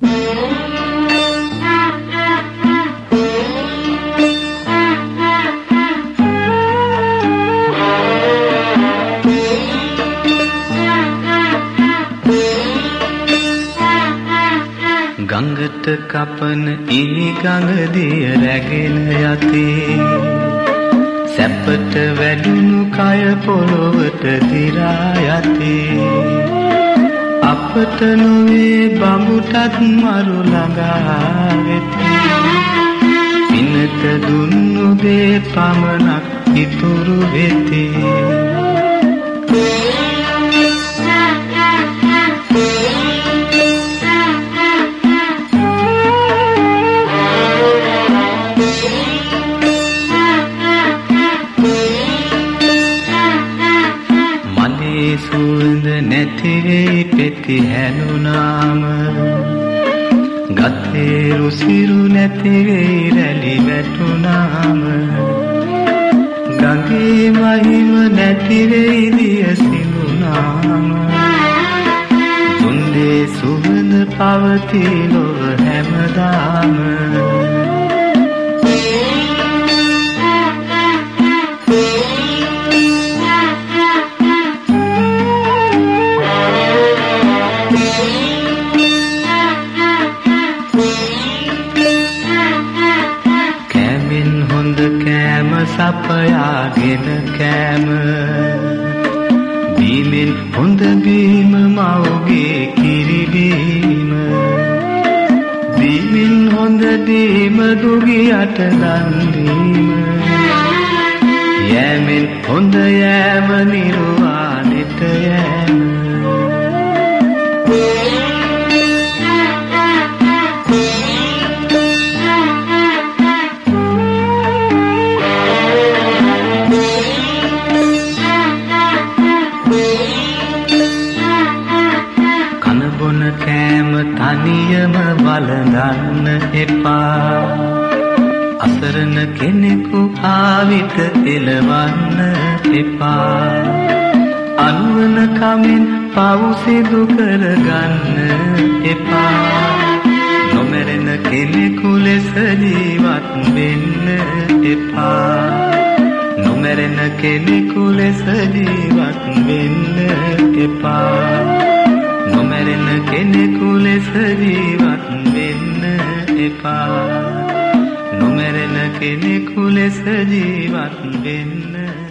ගඟට කපන ඉනි ගඟ දිය රැගෙන යතේ. සැපට වැඩුණු කය පොළොවට දිරා යතේ. අපට නොවේ බඹුටත් මරු ළඟා වෙති පිනට දුන්නු දේ පමණක් ඉතුරු වෙතේ. සුවඳ නැතිවෙයි පෙති හැනුනාම ගතේ රුසිරු නැතිවෙයි රැලි වැටුනාම. ගඟේ මහිම නැතිවෙයි දිය සිඳුනාම. දුන්දේ සුවඳ පවතී ලොව හැමදාම සපයාගෙන කෑම. බීමෙන් හොඳ බීම මවගේ කිරිබීම බීමෙන් හොඳ දීම දුගියට දන්දීම යෑමෙන් හොඳ යෑම නිර්වාණිත යෑම. කෑම තනියම වළඳන්න එපා. අසරණ කෙනෙකු ආවිත එලවන්න එපා. අනුවන කමින් පවුසිදු කරගන්න එපා. නොමැරෙන කෙනෙකු ලෙස ජීවත් වෙන්න එපා. නොමැරෙන කෙනෙකු ලෙස ජීවත් වෙන්න එපා. නොමැරෙන කෙනෙකු ලෙස ජීවත් වෙන්න එපා. නොමැරෙන කෙනෙකු ලෙස ජීවත් වෙන්න